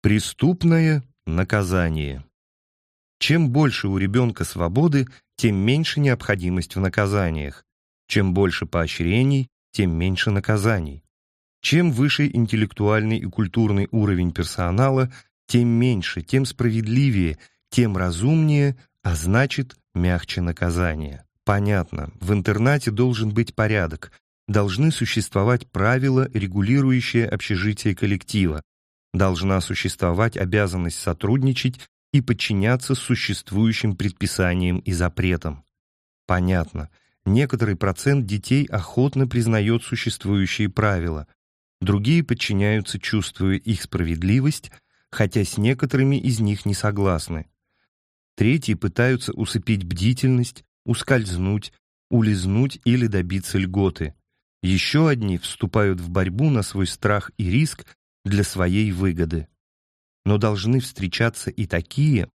Преступное наказание. Чем больше у ребенка свободы, тем меньше необходимость в наказаниях. Чем больше поощрений, тем меньше наказаний. Чем выше интеллектуальный и культурный уровень персонала, тем меньше, тем справедливее, тем разумнее, а значит, мягче наказание. Понятно, в интернате должен быть порядок, должны существовать правила, регулирующие общежитие коллектива, должна существовать обязанность сотрудничать и подчиняться существующим предписаниям и запретам. Понятно, некоторый процент детей охотно признает существующие правила, другие подчиняются, чувствуя их справедливость, хотя с некоторыми из них не согласны. Третьи пытаются усыпить бдительность, ускользнуть, улизнуть или добиться льготы. Еще одни вступают в борьбу на свой страх и риск для своей выгоды. Но должны встречаться и такие,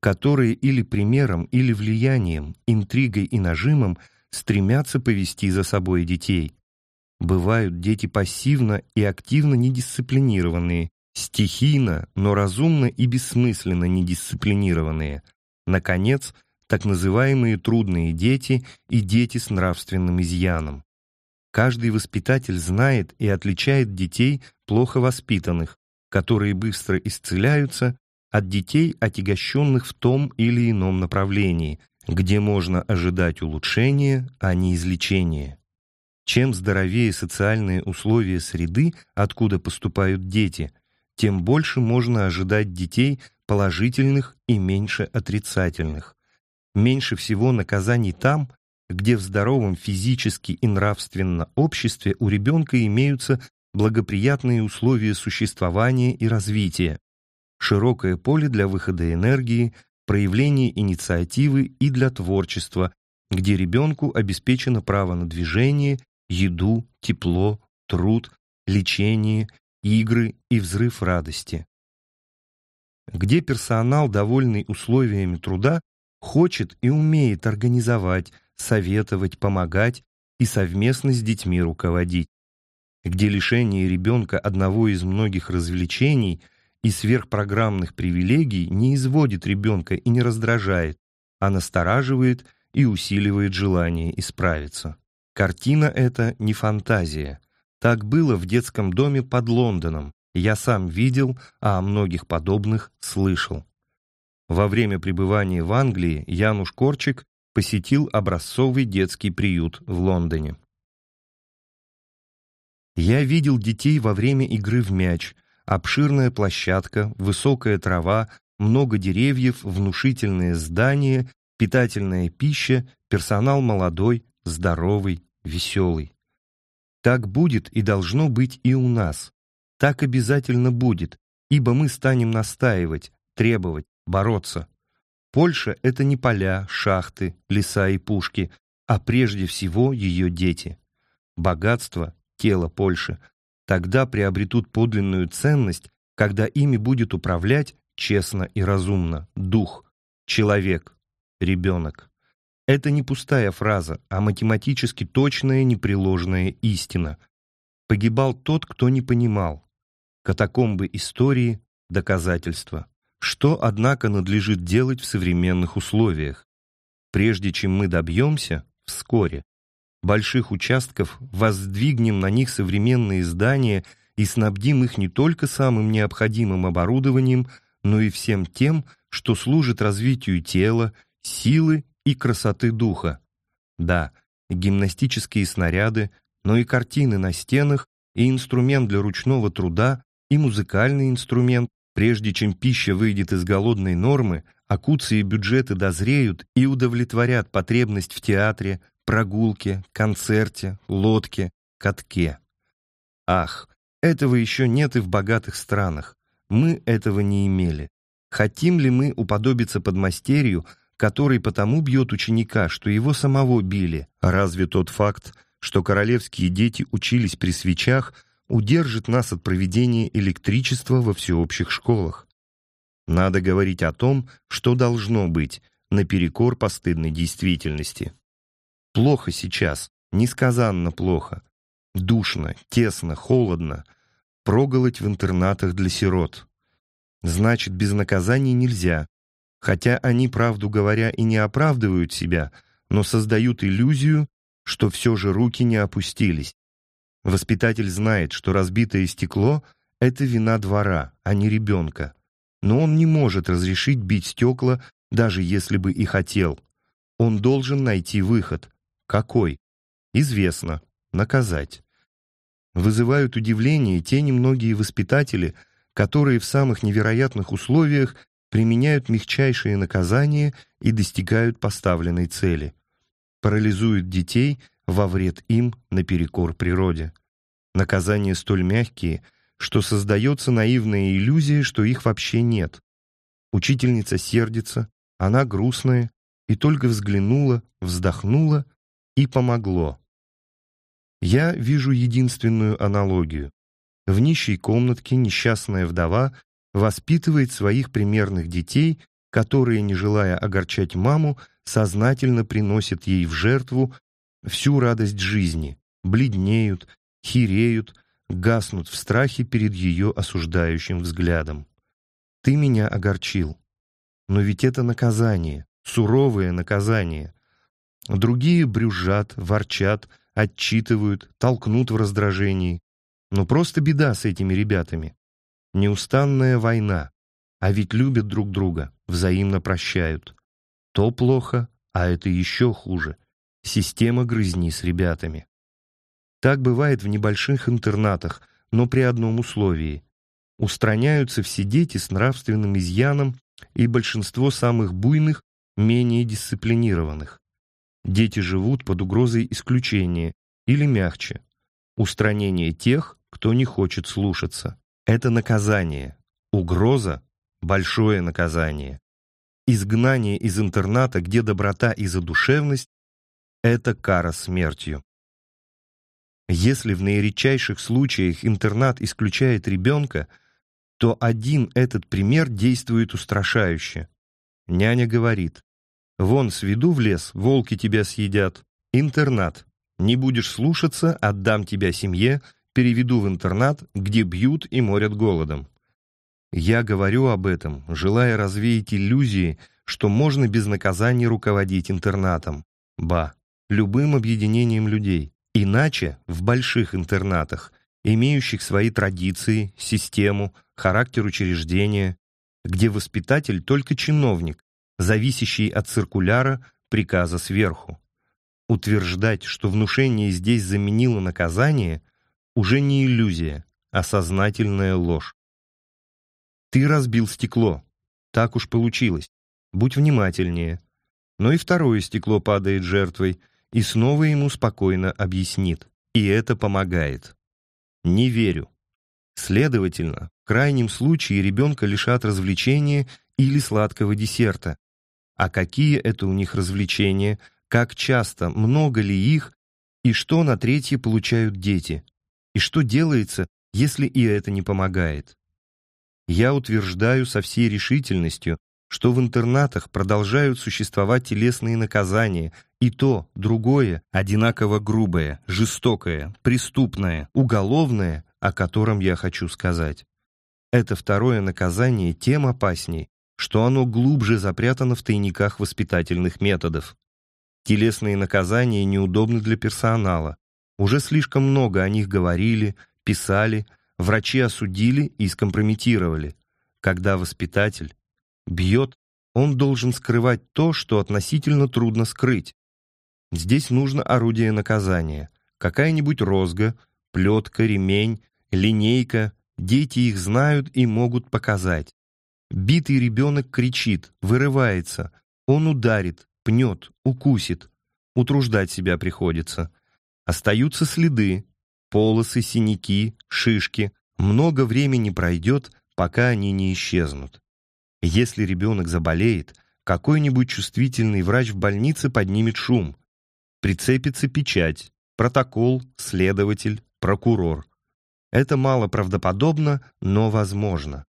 которые или примером, или влиянием, интригой и нажимом стремятся повести за собой детей. Бывают дети пассивно и активно недисциплинированные, стихийно, но разумно и бессмысленно недисциплинированные. Наконец, так называемые трудные дети и дети с нравственным изъяном. Каждый воспитатель знает и отличает детей плохо воспитанных, которые быстро исцеляются, от детей, отягощенных в том или ином направлении, где можно ожидать улучшения, а не излечения. Чем здоровее социальные условия среды, откуда поступают дети, тем больше можно ожидать детей положительных и меньше отрицательных. Меньше всего наказаний там, где в здоровом физически и нравственно обществе у ребенка имеются благоприятные условия существования и развития, широкое поле для выхода энергии, проявления инициативы и для творчества, где ребенку обеспечено право на движение, еду, тепло, труд, лечение, игры и взрыв радости. Где персонал, довольный условиями труда, хочет и умеет организовать, советовать, помогать и совместно с детьми руководить, где лишение ребенка одного из многих развлечений и сверхпрограммных привилегий не изводит ребенка и не раздражает, а настораживает и усиливает желание исправиться. Картина эта не фантазия. Так было в детском доме под Лондоном. Я сам видел, а о многих подобных слышал. Во время пребывания в Англии Януш Корчик посетил образцовый детский приют в Лондоне. Я видел детей во время игры в мяч, обширная площадка, высокая трава, много деревьев, внушительные здания, питательная пища, персонал молодой, здоровый, веселый. Так будет и должно быть и у нас. Так обязательно будет, ибо мы станем настаивать, требовать, бороться. Польша — это не поля, шахты, леса и пушки, а прежде всего ее дети. Богатство, тело Польши, тогда приобретут подлинную ценность, когда ими будет управлять честно и разумно дух, человек, ребенок. Это не пустая фраза, а математически точная непреложная истина. Погибал тот, кто не понимал. Катакомбы истории — доказательства. Что, однако, надлежит делать в современных условиях? Прежде чем мы добьемся, вскоре, больших участков, воздвигнем на них современные здания и снабдим их не только самым необходимым оборудованием, но и всем тем, что служит развитию тела, силы и красоты духа. Да, гимнастические снаряды, но и картины на стенах, и инструмент для ручного труда, и музыкальный инструмент, Прежде чем пища выйдет из голодной нормы, акуции бюджеты дозреют и удовлетворят потребность в театре, прогулке, концерте, лодке, катке. Ах, этого еще нет и в богатых странах. Мы этого не имели. Хотим ли мы уподобиться подмастерью, который потому бьет ученика, что его самого били? Разве тот факт, что королевские дети учились при свечах, удержит нас от проведения электричества во всеобщих школах. Надо говорить о том, что должно быть, наперекор постыдной действительности. Плохо сейчас, несказанно плохо. Душно, тесно, холодно. Проголодь в интернатах для сирот. Значит, без наказаний нельзя. Хотя они, правду говоря, и не оправдывают себя, но создают иллюзию, что все же руки не опустились. Воспитатель знает, что разбитое стекло — это вина двора, а не ребенка. Но он не может разрешить бить стекла, даже если бы и хотел. Он должен найти выход. Какой? Известно. Наказать. Вызывают удивление те немногие воспитатели, которые в самых невероятных условиях применяют мягчайшие наказания и достигают поставленной цели. Парализуют детей во вред им наперекор природе. Наказания столь мягкие, что создается наивная иллюзия, что их вообще нет. Учительница сердится, она грустная, и только взглянула, вздохнула, и помогло. Я вижу единственную аналогию. В нищей комнатке несчастная вдова воспитывает своих примерных детей, которые, не желая огорчать маму, сознательно приносят ей в жертву всю радость жизни, бледнеют, хиреют, гаснут в страхе перед ее осуждающим взглядом. «Ты меня огорчил. Но ведь это наказание, суровое наказание. Другие брюзжат, ворчат, отчитывают, толкнут в раздражении. Но просто беда с этими ребятами. Неустанная война. А ведь любят друг друга, взаимно прощают. То плохо, а это еще хуже. Система грызни с ребятами. Так бывает в небольших интернатах, но при одном условии. Устраняются все дети с нравственным изъяном и большинство самых буйных, менее дисциплинированных. Дети живут под угрозой исключения, или мягче, устранение тех, кто не хочет слушаться. Это наказание. Угроза — большое наказание. Изгнание из интерната, где доброта и задушевность — это кара смертью. Если в наиредчайших случаях интернат исключает ребенка, то один этот пример действует устрашающе. Няня говорит, Вон, сведу в лес, волки тебя съедят. Интернат. Не будешь слушаться, отдам тебя семье, переведу в интернат, где бьют и морят голодом. Я говорю об этом, желая развеять иллюзии, что можно без наказания руководить интернатом. Ба, любым объединением людей. Иначе в больших интернатах, имеющих свои традиции, систему, характер учреждения, где воспитатель только чиновник, зависящий от циркуляра приказа сверху. Утверждать, что внушение здесь заменило наказание, уже не иллюзия, а сознательная ложь. Ты разбил стекло. Так уж получилось. Будь внимательнее. Но и второе стекло падает жертвой, и снова ему спокойно объяснит. И это помогает. Не верю. Следовательно, в крайнем случае ребенка лишат развлечения или сладкого десерта, а какие это у них развлечения, как часто, много ли их, и что на третье получают дети, и что делается, если и это не помогает. Я утверждаю со всей решительностью, что в интернатах продолжают существовать телесные наказания, и то, другое, одинаково грубое, жестокое, преступное, уголовное, о котором я хочу сказать. Это второе наказание тем опасней, что оно глубже запрятано в тайниках воспитательных методов. Телесные наказания неудобны для персонала. Уже слишком много о них говорили, писали, врачи осудили и скомпрометировали. Когда воспитатель бьет, он должен скрывать то, что относительно трудно скрыть. Здесь нужно орудие наказания. Какая-нибудь розга, плетка, ремень, линейка. Дети их знают и могут показать. Битый ребенок кричит, вырывается. Он ударит, пнет, укусит. Утруждать себя приходится. Остаются следы, полосы, синяки, шишки. Много времени пройдет, пока они не исчезнут. Если ребенок заболеет, какой-нибудь чувствительный врач в больнице поднимет шум. Прицепится печать, протокол, следователь, прокурор. Это мало правдоподобно, но возможно.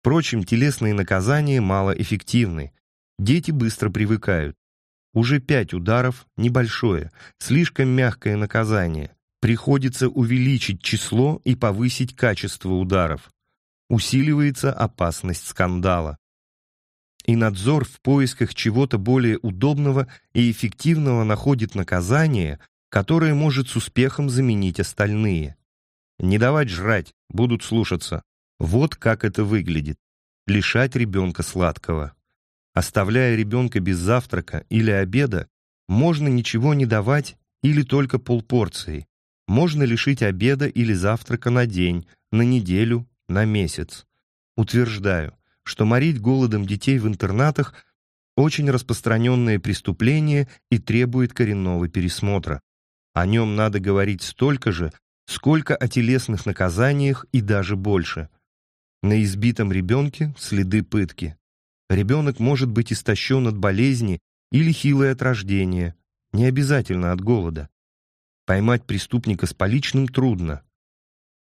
Впрочем, телесные наказания малоэффективны. Дети быстро привыкают. Уже пять ударов – небольшое, слишком мягкое наказание. Приходится увеличить число и повысить качество ударов. усиливается опасность скандала. И надзор в поисках чего-то более удобного и эффективного находит наказание, которое может с успехом заменить остальные. Не давать жрать, будут слушаться. Вот как это выглядит. Лишать ребенка сладкого. Оставляя ребенка без завтрака или обеда, можно ничего не давать или только полпорции. Можно лишить обеда или завтрака на день, на неделю, на месяц. Утверждаю, что морить голодом детей в интернатах – очень распространенное преступление и требует коренного пересмотра. О нем надо говорить столько же, сколько о телесных наказаниях и даже больше. На избитом ребенке следы пытки. Ребенок может быть истощен от болезни или хилый от рождения, не обязательно от голода. Поймать преступника с поличным трудно.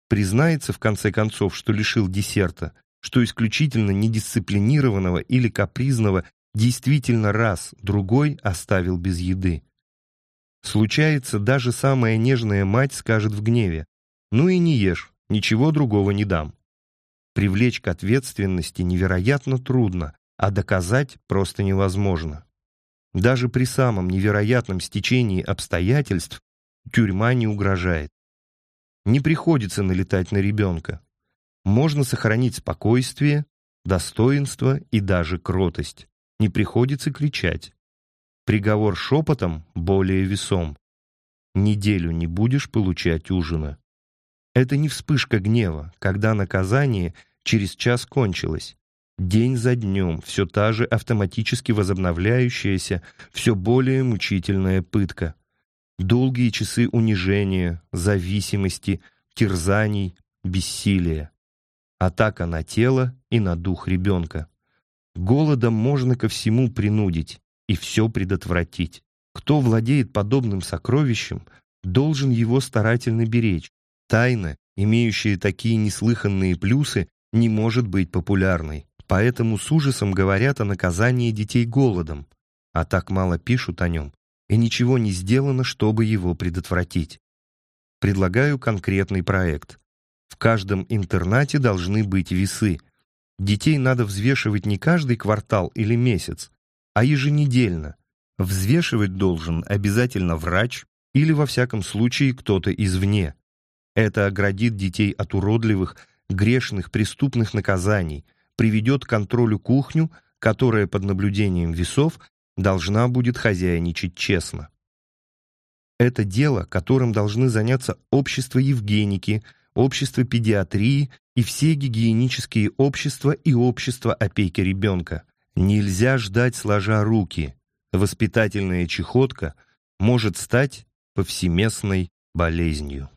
Признается, в конце концов, что лишил десерта, что исключительно недисциплинированного или капризного действительно раз, другой оставил без еды. Случается, даже самая нежная мать скажет в гневе, «Ну и не ешь, ничего другого не дам». Привлечь к ответственности невероятно трудно, а доказать просто невозможно. Даже при самом невероятном стечении обстоятельств тюрьма не угрожает. Не приходится налетать на ребенка. Можно сохранить спокойствие, достоинство и даже кротость. Не приходится кричать. Приговор шепотом более весом. Неделю не будешь получать ужина. Это не вспышка гнева, когда наказание через час кончилось. День за днем все та же автоматически возобновляющаяся, все более мучительная пытка. Долгие часы унижения, зависимости, терзаний, бессилия. Атака на тело и на дух ребенка. Голодом можно ко всему принудить и все предотвратить. Кто владеет подобным сокровищем, должен его старательно беречь. Тайна, имеющая такие неслыханные плюсы, не может быть популярной. Поэтому с ужасом говорят о наказании детей голодом, а так мало пишут о нем, и ничего не сделано, чтобы его предотвратить. Предлагаю конкретный проект. В каждом интернате должны быть весы. Детей надо взвешивать не каждый квартал или месяц, а еженедельно. Взвешивать должен обязательно врач или, во всяком случае, кто-то извне. Это оградит детей от уродливых, грешных, преступных наказаний, приведет к контролю кухню, которая под наблюдением весов должна будет хозяйничать честно. Это дело, которым должны заняться общество Евгеники, общество педиатрии и все гигиенические общества и общество опеки ребенка. Нельзя ждать сложа руки. Воспитательная чехотка может стать повсеместной болезнью.